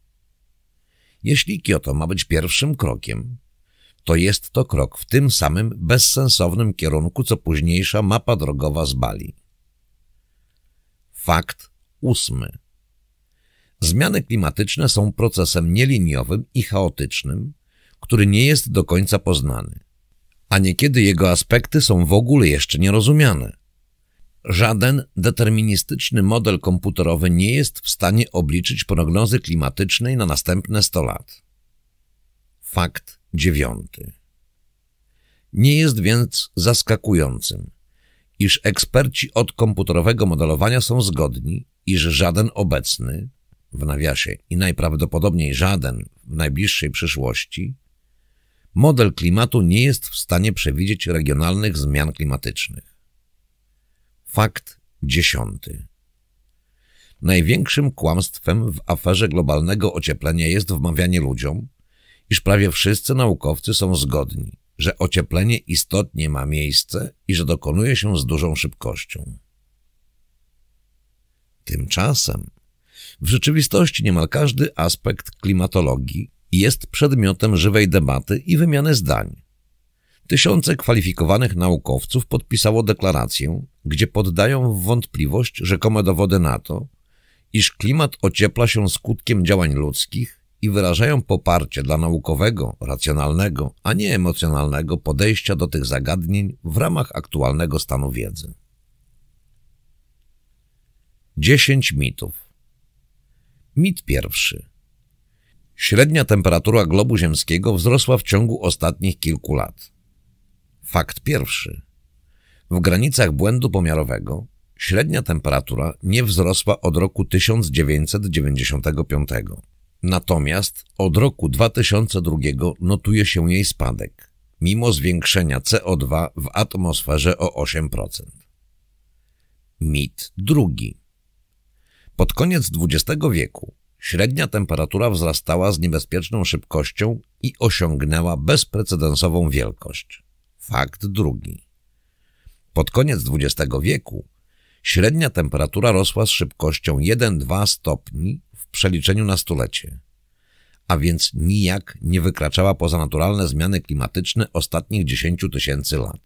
Jeśli Kioto ma być pierwszym krokiem, to jest to krok w tym samym bezsensownym kierunku, co późniejsza mapa drogowa z Bali. Fakt ósmy. Zmiany klimatyczne są procesem nieliniowym i chaotycznym, który nie jest do końca poznany, a niekiedy jego aspekty są w ogóle jeszcze nierozumiane. Żaden deterministyczny model komputerowy nie jest w stanie obliczyć prognozy klimatycznej na następne 100 lat. Fakt dziewiąty. Nie jest więc zaskakującym, iż eksperci od komputerowego modelowania są zgodni, iż żaden obecny, w nawiasie i najprawdopodobniej żaden w najbliższej przyszłości, model klimatu nie jest w stanie przewidzieć regionalnych zmian klimatycznych. Fakt dziesiąty. Największym kłamstwem w aferze globalnego ocieplenia jest wmawianie ludziom, iż prawie wszyscy naukowcy są zgodni, że ocieplenie istotnie ma miejsce i że dokonuje się z dużą szybkością. Tymczasem w rzeczywistości niemal każdy aspekt klimatologii jest przedmiotem żywej debaty i wymiany zdań. Tysiące kwalifikowanych naukowców podpisało deklarację, gdzie poddają w wątpliwość rzekome dowody na to, iż klimat ociepla się skutkiem działań ludzkich i wyrażają poparcie dla naukowego, racjonalnego, a nie emocjonalnego podejścia do tych zagadnień w ramach aktualnego stanu wiedzy. 10 mitów Mit pierwszy. Średnia temperatura globu ziemskiego wzrosła w ciągu ostatnich kilku lat. Fakt pierwszy. W granicach błędu pomiarowego średnia temperatura nie wzrosła od roku 1995. Natomiast od roku 2002 notuje się jej spadek, mimo zwiększenia CO2 w atmosferze o 8%. Mit drugi. Pod koniec XX wieku średnia temperatura wzrastała z niebezpieczną szybkością i osiągnęła bezprecedensową wielkość. Fakt drugi. Pod koniec XX wieku średnia temperatura rosła z szybkością 1-2 stopni w przeliczeniu na stulecie, a więc nijak nie wykraczała poza naturalne zmiany klimatyczne ostatnich 10 tysięcy lat.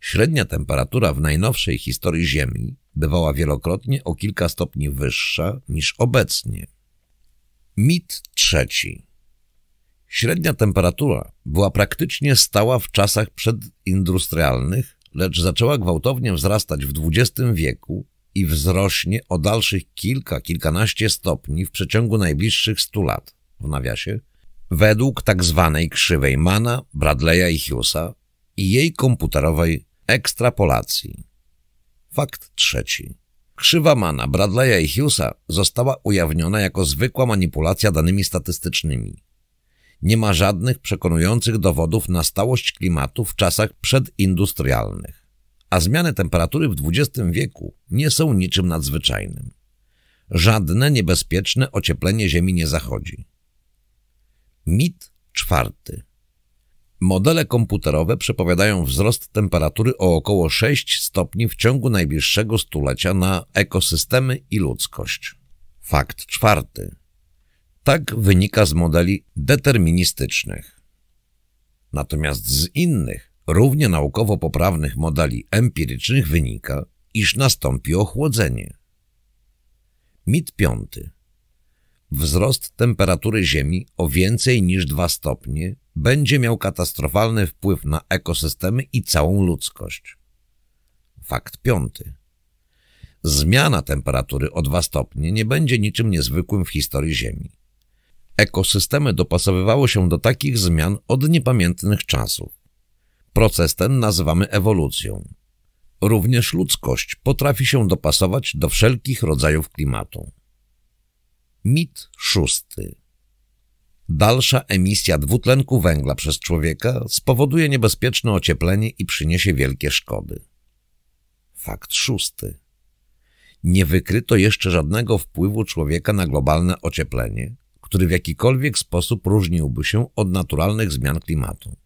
Średnia temperatura w najnowszej historii Ziemi bywała wielokrotnie o kilka stopni wyższa niż obecnie. Mit trzeci. Średnia temperatura była praktycznie stała w czasach przedindustrialnych, lecz zaczęła gwałtownie wzrastać w XX wieku i wzrośnie o dalszych kilka, kilkanaście stopni w przeciągu najbliższych stu lat, w nawiasie, według tak zwanej krzywej Mana, Bradley'a i Hughesa i jej komputerowej ekstrapolacji. Fakt trzeci. Krzywa Mana, Bradley'a i Hughesa została ujawniona jako zwykła manipulacja danymi statystycznymi. Nie ma żadnych przekonujących dowodów na stałość klimatu w czasach przedindustrialnych. A zmiany temperatury w XX wieku nie są niczym nadzwyczajnym. Żadne niebezpieczne ocieplenie Ziemi nie zachodzi. Mit czwarty. Modele komputerowe przepowiadają wzrost temperatury o około 6 stopni w ciągu najbliższego stulecia na ekosystemy i ludzkość. Fakt czwarty. Tak wynika z modeli deterministycznych. Natomiast z innych, równie naukowo poprawnych modeli empirycznych wynika, iż nastąpi ochłodzenie. Mit piąty. Wzrost temperatury Ziemi o więcej niż 2 stopnie będzie miał katastrofalny wpływ na ekosystemy i całą ludzkość. Fakt piąty. Zmiana temperatury o 2 stopnie nie będzie niczym niezwykłym w historii Ziemi. Ekosystemy dopasowywały się do takich zmian od niepamiętnych czasów. Proces ten nazywamy ewolucją. Również ludzkość potrafi się dopasować do wszelkich rodzajów klimatu. Mit szósty. Dalsza emisja dwutlenku węgla przez człowieka spowoduje niebezpieczne ocieplenie i przyniesie wielkie szkody. Fakt szósty. Nie wykryto jeszcze żadnego wpływu człowieka na globalne ocieplenie, który w jakikolwiek sposób różniłby się od naturalnych zmian klimatu.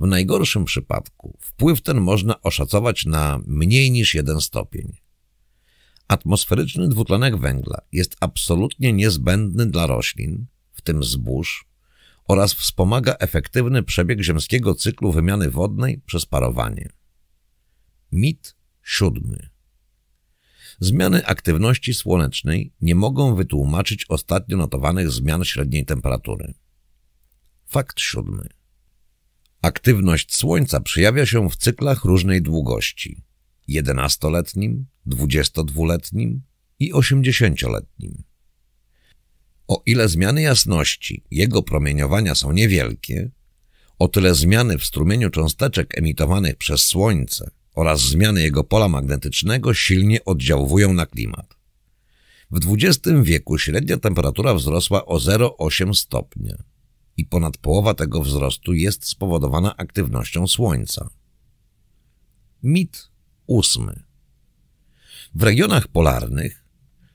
W najgorszym przypadku wpływ ten można oszacować na mniej niż jeden stopień. Atmosferyczny dwutlenek węgla jest absolutnie niezbędny dla roślin, w tym zbóż, oraz wspomaga efektywny przebieg ziemskiego cyklu wymiany wodnej przez parowanie. Mit siódmy. Zmiany aktywności słonecznej nie mogą wytłumaczyć ostatnio notowanych zmian średniej temperatury. Fakt siódmy. Aktywność Słońca przejawia się w cyklach różnej długości – 11-letnim, 22-letnim i 80-letnim. O ile zmiany jasności jego promieniowania są niewielkie, o tyle zmiany w strumieniu cząsteczek emitowanych przez Słońce oraz zmiany jego pola magnetycznego silnie oddziałują na klimat. W XX wieku średnia temperatura wzrosła o 0,8 stopnia i ponad połowa tego wzrostu jest spowodowana aktywnością Słońca. Mit ósmy. W regionach polarnych,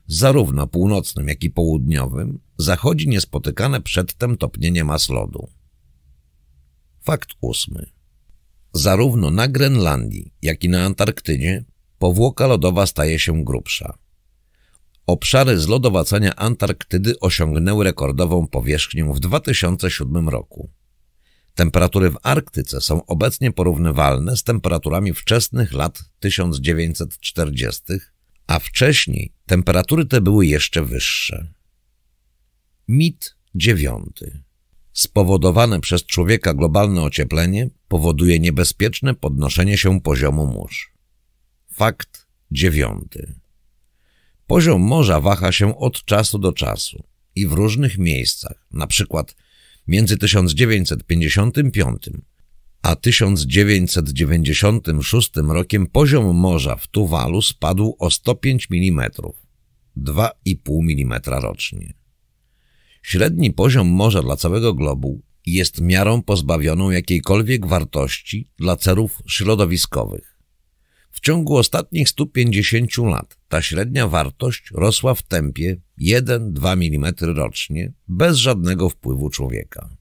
zarówno północnym, jak i południowym, zachodzi niespotykane przedtem topnienie mas lodu. Fakt ósmy. Zarówno na Grenlandii, jak i na Antarktydzie powłoka lodowa staje się grubsza. Obszary zlodowacenia Antarktydy osiągnęły rekordową powierzchnię w 2007 roku. Temperatury w Arktyce są obecnie porównywalne z temperaturami wczesnych lat 1940, a wcześniej temperatury te były jeszcze wyższe. Mit dziewiąty. Spowodowane przez człowieka globalne ocieplenie powoduje niebezpieczne podnoszenie się poziomu mórz. Fakt dziewiąty. Poziom morza waha się od czasu do czasu i w różnych miejscach, na przykład między 1955 a 1996 rokiem poziom morza w Tuwalu spadł o 105 mm, 2,5 mm rocznie. Średni poziom morza dla całego globu jest miarą pozbawioną jakiejkolwiek wartości dla celów środowiskowych. W ciągu ostatnich 150 lat ta średnia wartość rosła w tempie 1-2 mm rocznie bez żadnego wpływu człowieka.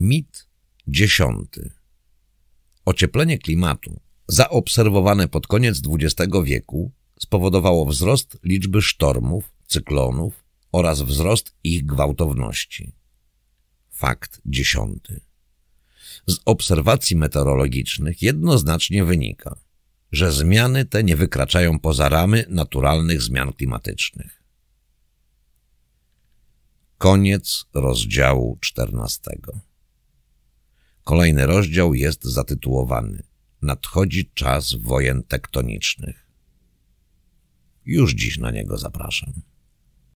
Mit dziesiąty. Ocieplenie klimatu zaobserwowane pod koniec XX wieku spowodowało wzrost liczby sztormów, cyklonów oraz wzrost ich gwałtowności. Fakt dziesiąty. Z obserwacji meteorologicznych jednoznacznie wynika, że zmiany te nie wykraczają poza ramy naturalnych zmian klimatycznych. Koniec rozdziału czternastego. Kolejny rozdział jest zatytułowany Nadchodzi czas wojen tektonicznych. Już dziś na niego zapraszam.